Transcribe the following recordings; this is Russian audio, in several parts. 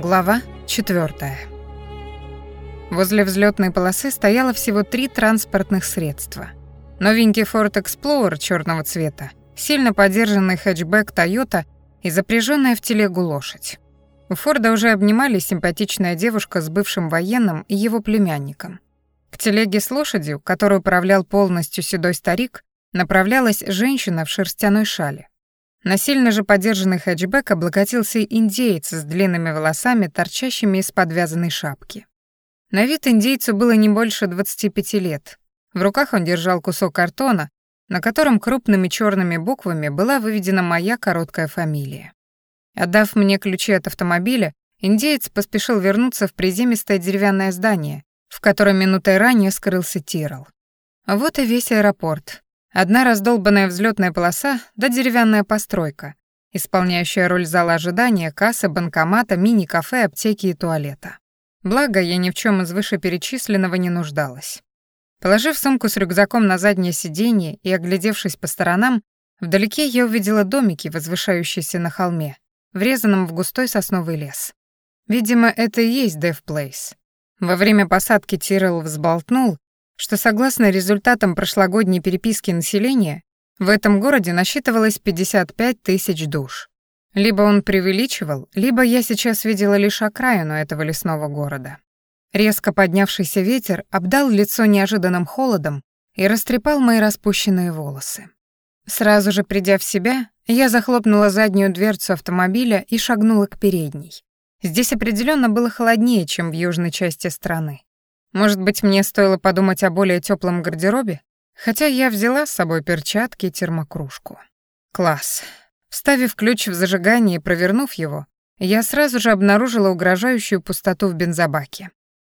Глава 4. Возле взлетной полосы стояло всего три транспортных средства. Новенький Ford Explorer черного цвета, сильно подержанный хэтчбэк Toyota и запряженная в телегу лошадь. У Форда уже обнимались симпатичная девушка с бывшим военным и его племянником. К телеге с лошадью, которую управлял полностью седой старик, направлялась женщина в шерстяной шале. На сильно же подержанный хэтчбэк облокотился индеец с длинными волосами, торчащими из подвязанной шапки. На вид индейцу было не больше 25 лет. В руках он держал кусок картона, на котором крупными черными буквами была выведена моя короткая фамилия. Отдав мне ключи от автомобиля, индеец поспешил вернуться в приземистое деревянное здание, в котором минутой ранее скрылся Тирол. Вот и весь аэропорт, Одна раздолбанная взлетная полоса да деревянная постройка, исполняющая роль зала ожидания, кассы, банкомата, мини-кафе, аптеки и туалета. Благо, я ни в чем из вышеперечисленного не нуждалась. Положив сумку с рюкзаком на заднее сиденье и оглядевшись по сторонам, вдалеке я увидела домики, возвышающиеся на холме, врезанном в густой сосновый лес. Видимо, это и есть Dev Place. Во время посадки Тирелл взболтнул, что согласно результатам прошлогодней переписки населения, в этом городе насчитывалось 55 тысяч душ. Либо он преувеличивал, либо я сейчас видела лишь окраину этого лесного города. Резко поднявшийся ветер обдал лицо неожиданным холодом и растрепал мои распущенные волосы. Сразу же придя в себя, я захлопнула заднюю дверцу автомобиля и шагнула к передней. Здесь определенно было холоднее, чем в южной части страны. Может быть, мне стоило подумать о более теплом гардеробе? Хотя я взяла с собой перчатки и термокружку. Класс. Вставив ключ в зажигание и провернув его, я сразу же обнаружила угрожающую пустоту в бензобаке.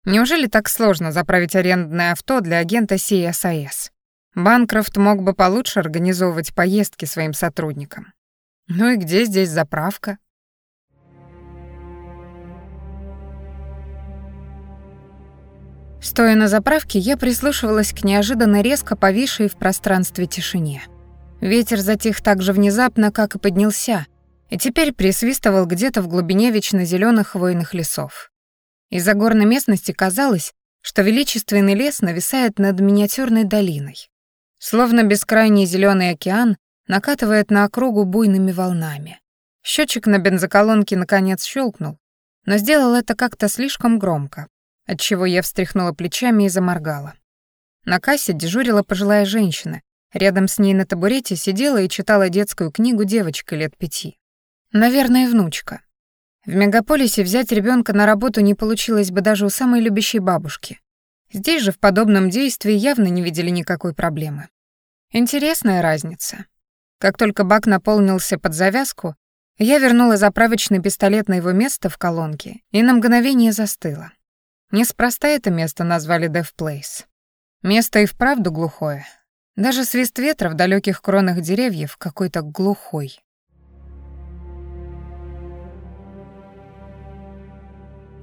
Неужели так сложно заправить арендное авто для агента CSIS? Банкрофт мог бы получше организовывать поездки своим сотрудникам. Ну и где здесь заправка? Стоя на заправке, я прислушивалась к неожиданно резко повисшей в пространстве тишине. Ветер затих так же внезапно, как и поднялся, и теперь присвистывал где-то в глубине вечно зеленых хвойных лесов. Из-за горной местности казалось, что величественный лес нависает над миниатюрной долиной. Словно бескрайний зеленый океан накатывает на округу буйными волнами. Счетчик на бензоколонке наконец щелкнул, но сделал это как-то слишком громко, отчего я встряхнула плечами и заморгала. На кассе дежурила пожилая женщина. Рядом с ней на табурете сидела и читала детскую книгу девочка лет пяти. Наверное, внучка. В мегаполисе взять ребенка на работу не получилось бы даже у самой любящей бабушки. Здесь же в подобном действии явно не видели никакой проблемы. Интересная разница. Как только бак наполнился под завязку, я вернула заправочный пистолет на его место в колонке и на мгновение застыла. Неспроста это место назвали Death Place. Место и вправду глухое. Даже свист ветра в далеких кронах деревьев какой-то глухой.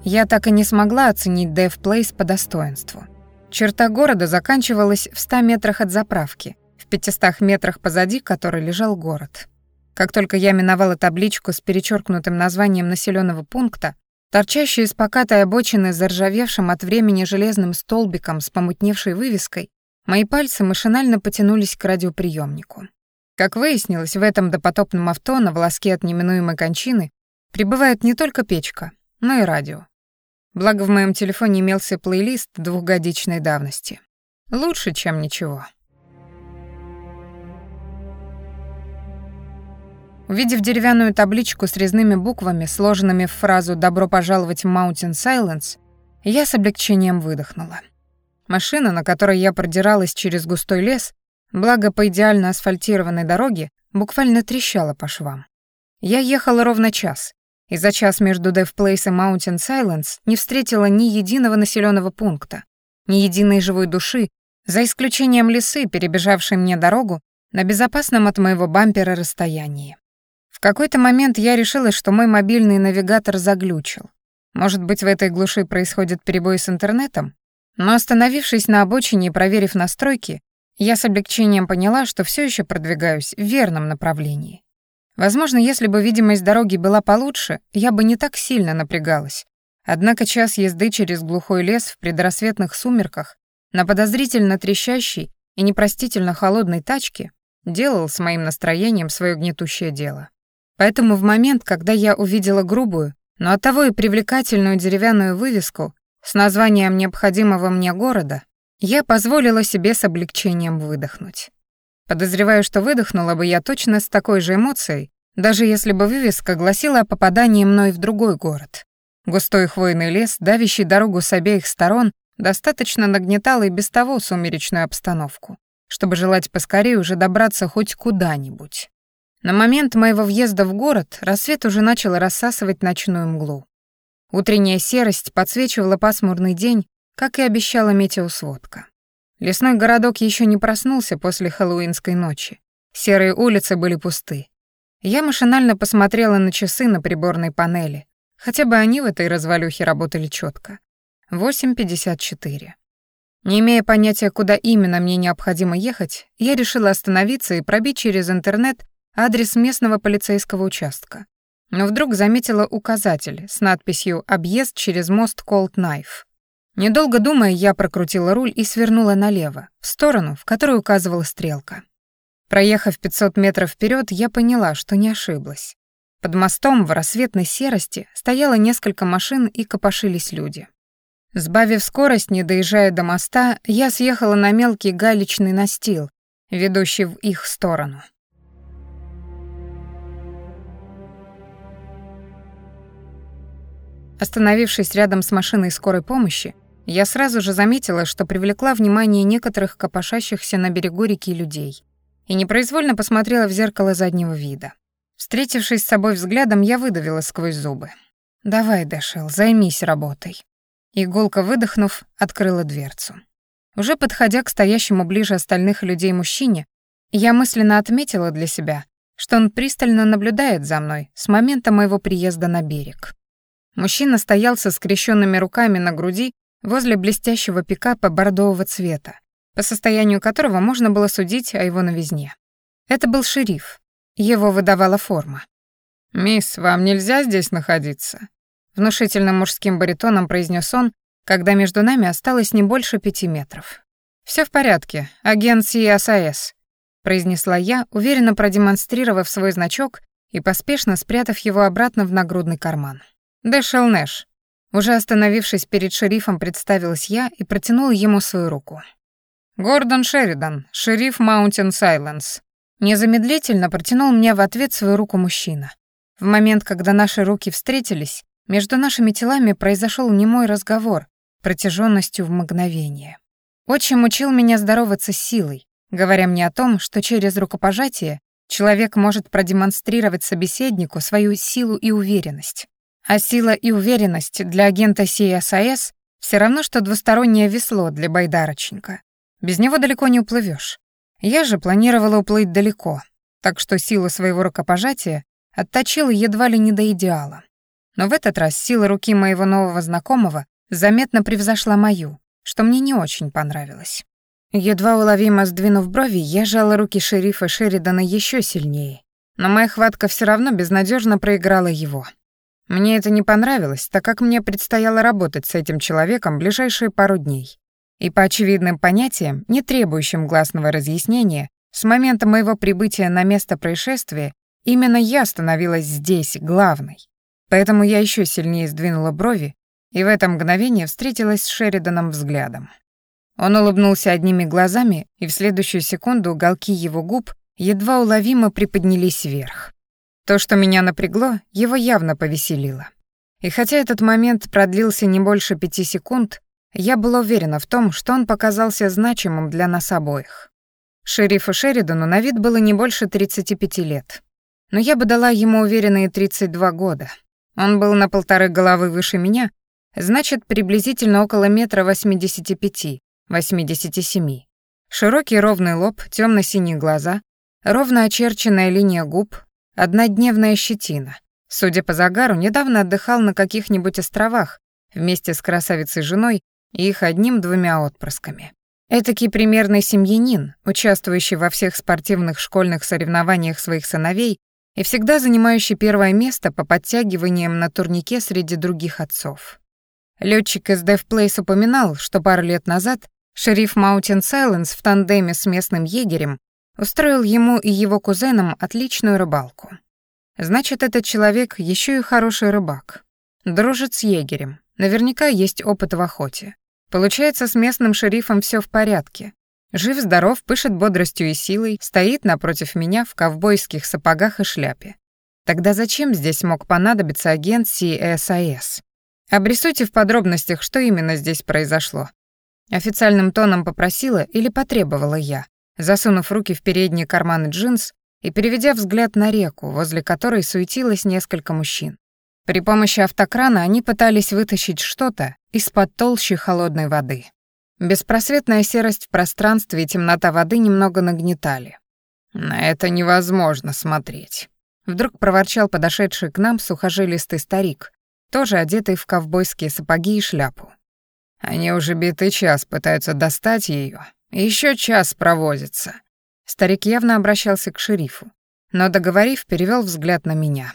Я так и не смогла оценить Death Place по достоинству. Черта города заканчивалась в 100 метрах от заправки, в 500 метрах позади которой лежал город. Как только я миновала табличку с перечеркнутым названием населенного пункта, Торчащие из покатой обочины заржавевшим от времени железным столбиком с помутневшей вывеской, мои пальцы машинально потянулись к радиоприемнику. Как выяснилось, в этом допотопном авто на волоске от неминуемой кончины прибывает не только печка, но и радио. Благо в моем телефоне имелся плейлист двухгодичной давности. Лучше, чем ничего. Увидев деревянную табличку с резными буквами, сложенными в фразу «Добро пожаловать в Mountain Silence», я с облегчением выдохнула. Машина, на которой я продиралась через густой лес, благо по идеально асфальтированной дороге, буквально трещала по швам. Я ехала ровно час, и за час между Dev Place и Mountain Silence не встретила ни единого населенного пункта, ни единой живой души, за исключением лисы, перебежавшей мне дорогу на безопасном от моего бампера расстоянии. В какой-то момент я решила, что мой мобильный навигатор заглючил. Может быть, в этой глуши происходит перебой с интернетом? Но остановившись на обочине и проверив настройки, я с облегчением поняла, что все еще продвигаюсь в верном направлении. Возможно, если бы видимость дороги была получше, я бы не так сильно напрягалась. Однако час езды через глухой лес в предрассветных сумерках на подозрительно трещащей и непростительно холодной тачке делал с моим настроением свое гнетущее дело. Поэтому в момент, когда я увидела грубую, но оттого и привлекательную деревянную вывеску с названием необходимого мне города, я позволила себе с облегчением выдохнуть. Подозреваю, что выдохнула бы я точно с такой же эмоцией, даже если бы вывеска гласила о попадании мной в другой город. Густой хвойный лес, давящий дорогу с обеих сторон, достаточно нагнетал и без того сумеречную обстановку, чтобы желать поскорее уже добраться хоть куда-нибудь. На момент моего въезда в город рассвет уже начал рассасывать ночную мглу. Утренняя серость подсвечивала пасмурный день, как и обещала метеосводка. Лесной городок еще не проснулся после хэллоуинской ночи. Серые улицы были пусты. Я машинально посмотрела на часы на приборной панели. Хотя бы они в этой развалюхе работали четко. 8.54. Не имея понятия, куда именно мне необходимо ехать, я решила остановиться и пробить через интернет адрес местного полицейского участка. Но вдруг заметила указатель с надписью «Объезд через мост Колд Найф». Недолго думая, я прокрутила руль и свернула налево, в сторону, в которую указывала стрелка. Проехав 500 метров вперед, я поняла, что не ошиблась. Под мостом в рассветной серости стояло несколько машин и копошились люди. Сбавив скорость, не доезжая до моста, я съехала на мелкий галечный настил, ведущий в их сторону. Остановившись рядом с машиной скорой помощи, я сразу же заметила, что привлекла внимание некоторых копошащихся на берегу реки людей и непроизвольно посмотрела в зеркало заднего вида. Встретившись с собой взглядом, я выдавила сквозь зубы. «Давай, Дэшел, займись работой». Иголка, выдохнув, открыла дверцу. Уже подходя к стоящему ближе остальных людей мужчине, я мысленно отметила для себя, что он пристально наблюдает за мной с момента моего приезда на берег. Мужчина стоял со скрещенными руками на груди возле блестящего пикапа бордового цвета, по состоянию которого можно было судить о его новизне. Это был шериф. Его выдавала форма. «Мисс, вам нельзя здесь находиться?» Внушительным мужским баритоном произнес он, когда между нами осталось не больше пяти метров. Все в порядке, агент СИАСАС», — произнесла я, уверенно продемонстрировав свой значок и поспешно спрятав его обратно в нагрудный карман. «Дэшел Нэш, уже остановившись перед шерифом, представилась я и протянула ему свою руку. «Гордон Шеридан, шериф Маунтин Сайленс». Незамедлительно протянул мне в ответ свою руку мужчина. В момент, когда наши руки встретились, между нашими телами произошел немой разговор, протяженностью в мгновение. Отчим учил меня здороваться с силой, говоря мне о том, что через рукопожатие человек может продемонстрировать собеседнику свою силу и уверенность. А сила и уверенность для агента CSIS все равно, что двустороннее весло для байдарочника. Без него далеко не уплывешь. Я же планировала уплыть далеко, так что силу своего рукопожатия отточила едва ли не до идеала. Но в этот раз сила руки моего нового знакомого заметно превзошла мою, что мне не очень понравилось. Едва уловимо сдвинув брови, я жала руки шерифа Шеридана еще сильнее, но моя хватка все равно безнадежно проиграла его. Мне это не понравилось, так как мне предстояло работать с этим человеком ближайшие пару дней. И по очевидным понятиям, не требующим гласного разъяснения, с момента моего прибытия на место происшествия именно я становилась здесь главной. Поэтому я еще сильнее сдвинула брови и в это мгновение встретилась с Шериданом взглядом. Он улыбнулся одними глазами, и в следующую секунду уголки его губ едва уловимо приподнялись вверх. То, что меня напрягло, его явно повеселило. И хотя этот момент продлился не больше пяти секунд, я была уверена в том, что он показался значимым для нас обоих. Шерифу Шеридану на вид было не больше 35 лет. Но я бы дала ему уверенные 32 года. Он был на полторы головы выше меня, значит, приблизительно около метра 85, 87. Широкий ровный лоб, темно синие глаза, ровно очерченная линия губ, Однодневная щетина. Судя по загару, недавно отдыхал на каких-нибудь островах вместе с красавицей женой и их одним-двумя отпрысками. Этакий примерный семьянин, участвующий во всех спортивных школьных соревнованиях своих сыновей и всегда занимающий первое место по подтягиваниям на турнике среди других отцов. Летчик из Place упоминал, что пару лет назад шериф Маунтин Сайленс в тандеме с местным егерем устроил ему и его кузенам отличную рыбалку. Значит, этот человек еще и хороший рыбак. Дружит с егерем. Наверняка есть опыт в охоте. Получается, с местным шерифом все в порядке. Жив-здоров, пышет бодростью и силой, стоит напротив меня в ковбойских сапогах и шляпе. Тогда зачем здесь мог понадобиться агент CSIS? Обрисуйте в подробностях, что именно здесь произошло. Официальным тоном попросила или потребовала я, засунув руки в передние карманы джинс и переведя взгляд на реку, возле которой суетилось несколько мужчин. При помощи автокрана они пытались вытащить что-то из-под толщи холодной воды. Беспросветная серость в пространстве и темнота воды немного нагнетали. «На это невозможно смотреть», — вдруг проворчал подошедший к нам сухожилистый старик, тоже одетый в ковбойские сапоги и шляпу. Они уже битый час пытаются достать ее, еще час провозятся. Старик явно обращался к шерифу, но, договорив, перевел взгляд на меня.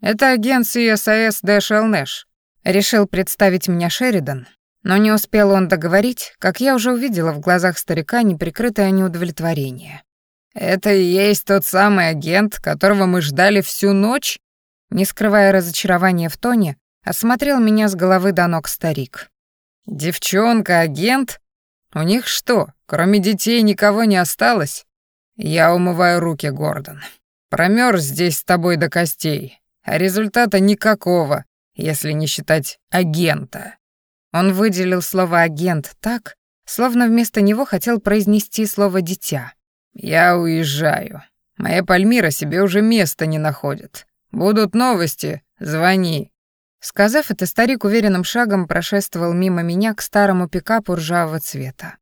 «Это агент CSIS Дэшел Нэш», — решил представить меня Шеридан, но не успел он договорить, как я уже увидела в глазах старика неприкрытое неудовлетворение. «Это и есть тот самый агент, которого мы ждали всю ночь?» Не скрывая разочарования в тоне, Осмотрел меня с головы до ног старик. «Девчонка, агент? У них что, кроме детей никого не осталось?» «Я умываю руки, Гордон. Промёрз здесь с тобой до костей, а результата никакого, если не считать агента». Он выделил слово «агент» так, словно вместо него хотел произнести слово «дитя». «Я уезжаю. Моя Пальмира себе уже места не находит. Будут новости, звони. Сказав это, старик уверенным шагом прошествовал мимо меня к старому пикапу ржавого цвета.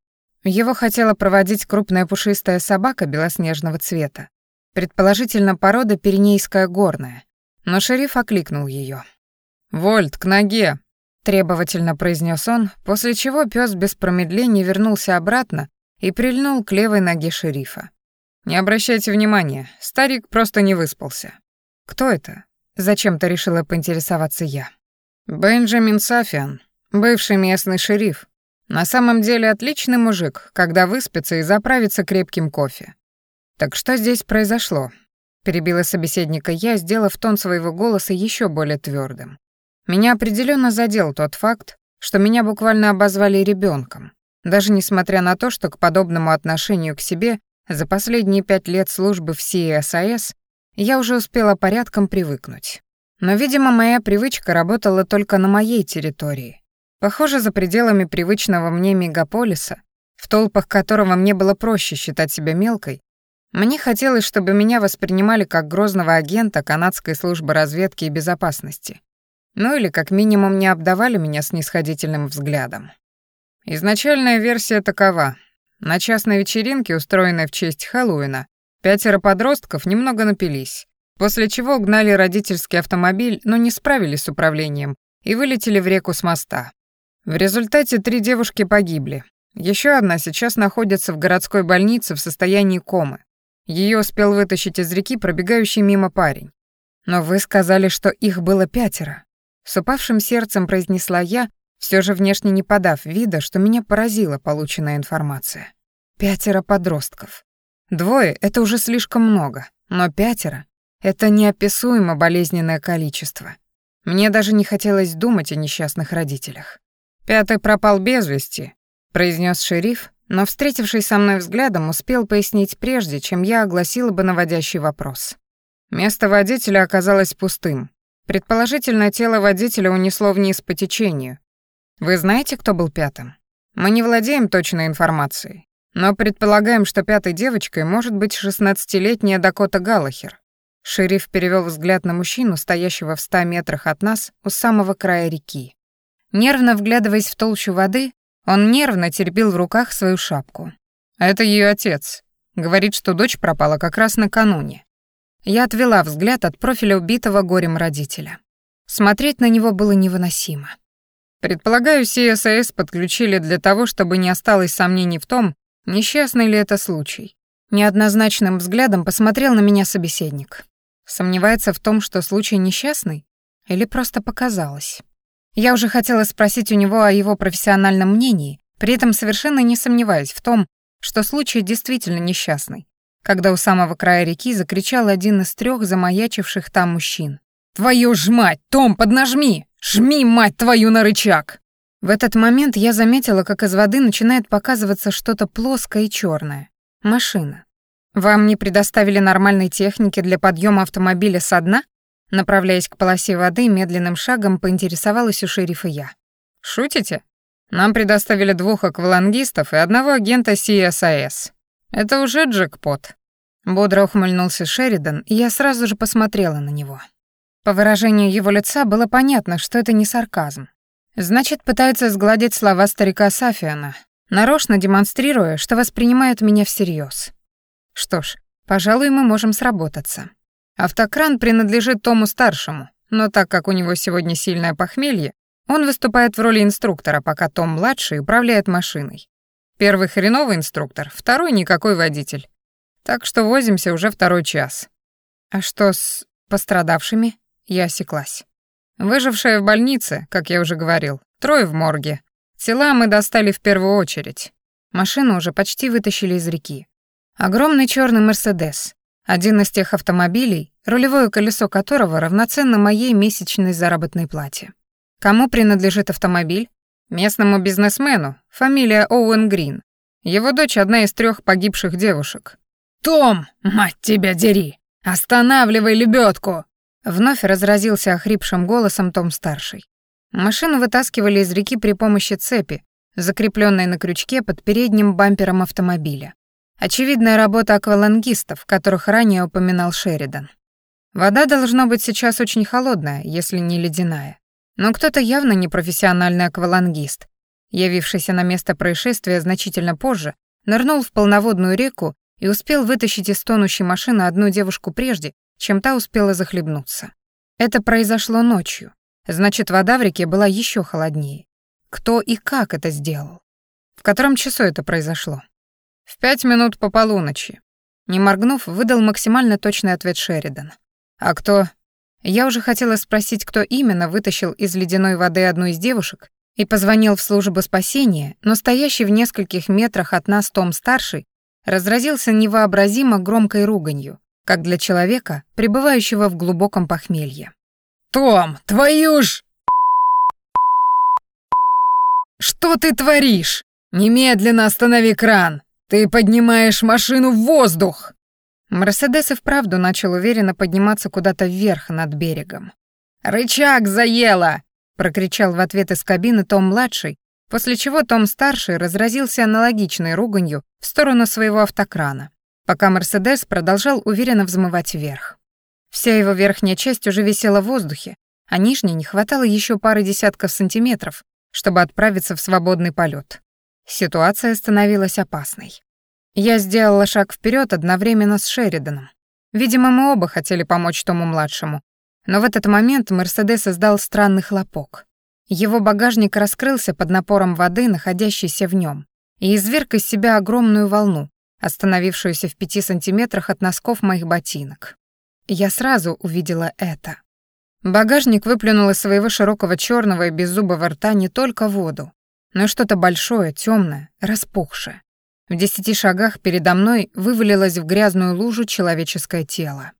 Его хотела проводить крупная пушистая собака белоснежного цвета, предположительно порода пиренейская горная, но шериф окликнул ее. «Вольт, к ноге!» — требовательно произнес он, после чего пес без промедления вернулся обратно и прильнул к левой ноге шерифа. «Не обращайте внимания, старик просто не выспался». «Кто это?» Зачем-то решила поинтересоваться я. Бенджамин Сафиан, бывший местный шериф. На самом деле отличный мужик, когда выспится и заправится крепким кофе. Так что здесь произошло? Перебила собеседника я, сделав тон своего голоса еще более твердым. Меня определенно задел тот факт, что меня буквально обозвали ребенком, даже несмотря на то, что к подобному отношению к себе за последние пять лет службы в СИЭСАС я уже успела порядком привыкнуть. Но, видимо, моя привычка работала только на моей территории. Похоже, за пределами привычного мне мегаполиса, в толпах которого мне было проще считать себя мелкой, мне хотелось, чтобы меня воспринимали как грозного агента канадской службы разведки и безопасности. Ну или как минимум не обдавали меня снисходительным взглядом. Изначальная версия такова. На частной вечеринке, устроенной в честь Хэллоуина, Пятеро подростков немного напились, после чего угнали родительский автомобиль, но не справились с управлением и вылетели в реку с моста. В результате три девушки погибли. Еще одна сейчас находится в городской больнице в состоянии комы. Ее успел вытащить из реки пробегающий мимо парень. Но вы сказали, что их было пятеро. С упавшим сердцем произнесла я, все же внешне не подав вида, что меня поразила полученная информация. Пятеро подростков. Двое — это уже слишком много, но пятеро — это неописуемо болезненное количество. Мне даже не хотелось думать о несчастных родителях. «Пятый пропал без вести», — произнес шериф, но, встретившись со мной взглядом, успел пояснить прежде, чем я огласила бы наводящий вопрос. Место водителя оказалось пустым. Предположительно, тело водителя унесло вниз по течению. Вы знаете, кто был пятым? Мы не владеем точной информацией, но предполагаем, что пятой девочкой может быть шестнадцатилетняя Дакота Галлахер. Шериф перевел взгляд на мужчину, стоящего в ста метрах от нас у самого края реки. Нервно вглядываясь в толщу воды, он нервно теребил в руках свою шапку. «Это ее отец. Говорит, что дочь пропала как раз накануне». Я отвела взгляд от профиля убитого горем родителя. Смотреть на него было невыносимо. Предполагаю, CSIS подключили для того, чтобы не осталось сомнений в том, Несчастный ли это случай? Неоднозначным взглядом посмотрел на меня собеседник. Сомневается в том, что случай несчастный? Или просто показалось? Я уже хотела спросить у него о его профессиональном мнении, при этом совершенно не сомневаясь в том, что случай действительно несчастный, когда у самого края реки закричал один из трех замаячивших там мужчин. «Твою ж мать, Том, поднажми! Жми, мать твою, на рычаг!» В этот момент я заметила, как из воды начинает показываться что-то плоское и черное. Машина. «Вам не предоставили нормальной техники для подъема автомобиля со дна?» Направляясь к полосе воды, медленным шагом поинтересовалась у шерифа я. «Шутите? Нам предоставили двух аквалангистов и одного агента CSIS. Это уже джекпот». Бодро ухмыльнулся Шеридан, и я сразу же посмотрела на него. По выражению его лица было понятно, что это не сарказм. Значит, пытается сгладить слова старика Сафиана, нарочно демонстрируя, что воспринимает меня всерьез. Что ж, пожалуй, мы можем сработаться. Автокран принадлежит Тому-старшему, но так как у него сегодня сильное похмелье, он выступает в роли инструктора, пока Том-младший управляет машиной. Первый хреновый инструктор, второй никакой водитель. Так что возимся уже второй час. А что с пострадавшими? Я осеклась. Выжившая в больнице, как я уже говорил, трое в морге. Тела мы достали в первую очередь. Машину уже почти вытащили из реки. Огромный черный Мерседес, один из тех автомобилей, рулевое колесо которого равноценно моей месячной заработной плате. Кому принадлежит автомобиль? Местному бизнесмену, фамилия Оуэн Грин. Его дочь одна из трех погибших девушек. «Том, мать тебя дери! Останавливай лебедку!» Вновь разразился охрипшим голосом Том-старший. Машину вытаскивали из реки при помощи цепи, закрепленной на крючке под передним бампером автомобиля. Очевидная работа аквалангистов, которых ранее упоминал Шеридан. Вода должна быть сейчас очень холодная, если не ледяная. Но кто-то явно не профессиональный аквалангист, явившийся на место происшествия значительно позже, нырнул в полноводную реку и успел вытащить из тонущей машины одну девушку прежде, чем та успела захлебнуться. Это произошло ночью. Значит, вода в реке была еще холоднее. Кто и как это сделал? В котором часу это произошло? «В пять минут по полуночи», — не моргнув, выдал максимально точный ответ Шеридан. «А кто?» Я уже хотела спросить, кто именно вытащил из ледяной воды одну из девушек и позвонил в службу спасения, но стоящий в нескольких метрах от нас Том-старший разразился невообразимо громкой руганью, как для человека, пребывающего в глубоком похмелье. «Том, твою ж...» «Что ты творишь? Немедленно останови кран! «Ты поднимаешь машину в воздух!» Мерседес и вправду начал уверенно подниматься куда-то вверх над берегом. «Рычаг заело!» — прокричал в ответ из кабины Том-младший, после чего Том-старший разразился аналогичной руганью в сторону своего автокрана, пока Мерседес продолжал уверенно взмывать вверх. Вся его верхняя часть уже висела в воздухе, а нижней не хватало еще пары десятков сантиметров, чтобы отправиться в свободный полет. Ситуация становилась опасной. Я сделала шаг вперед одновременно с Шериданом. Видимо, мы оба хотели помочь Тому-младшему. Но в этот момент Мерседес издал странный хлопок. Его багажник раскрылся под напором воды, находящейся в нем, и изверг из себя огромную волну, остановившуюся в пяти сантиметрах от носков моих ботинок. Я сразу увидела это. Багажник выплюнул из своего широкого черного и беззубого рта не только воду, но что-то большое, темное, распухшее. В десяти шагах передо мной вывалилось в грязную лужу человеческое тело.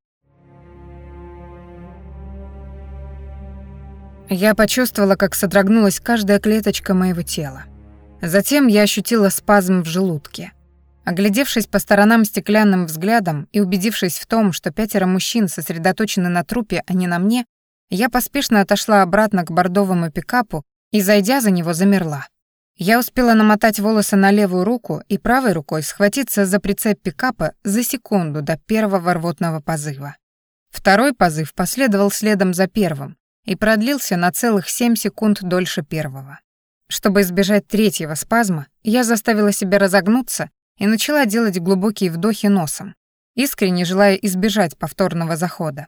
Я почувствовала, как содрогнулась каждая клеточка моего тела. Затем я ощутила спазм в желудке. Оглядевшись по сторонам стеклянным взглядом и убедившись в том, что пятеро мужчин сосредоточены на трупе, а не на мне, я поспешно отошла обратно к бордовому пикапу и, зайдя за него, замерла. Я успела намотать волосы на левую руку и правой рукой схватиться за прицеп пикапа за секунду до первого рвотного позыва. Второй позыв последовал следом за первым и продлился на целых семь секунд дольше первого. Чтобы избежать третьего спазма, я заставила себя разогнуться и начала делать глубокие вдохи носом, искренне желая избежать повторного захода.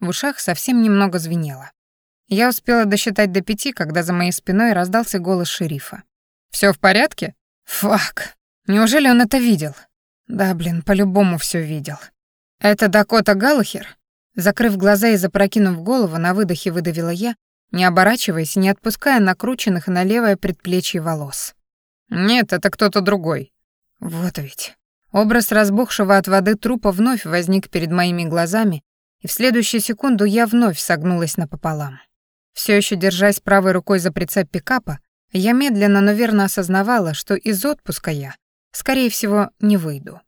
В ушах совсем немного звенело. Я успела досчитать до пяти, когда за моей спиной раздался голос шерифа. Все в порядке? Фак. Неужели он это видел? Да, блин, по-любому все видел. Это Дакота Галлахер? Закрыв глаза и запрокинув голову, на выдохе выдавила я, не оборачиваясь и не отпуская накрученных на левое предплечье волос. «Нет, это кто-то другой». Вот ведь. Образ разбухшего от воды трупа вновь возник перед моими глазами, и в следующую секунду я вновь согнулась напополам. Все еще держась правой рукой за прицеп пикапа, я медленно, но верно осознавала, что из отпуска я, скорее всего, не выйду.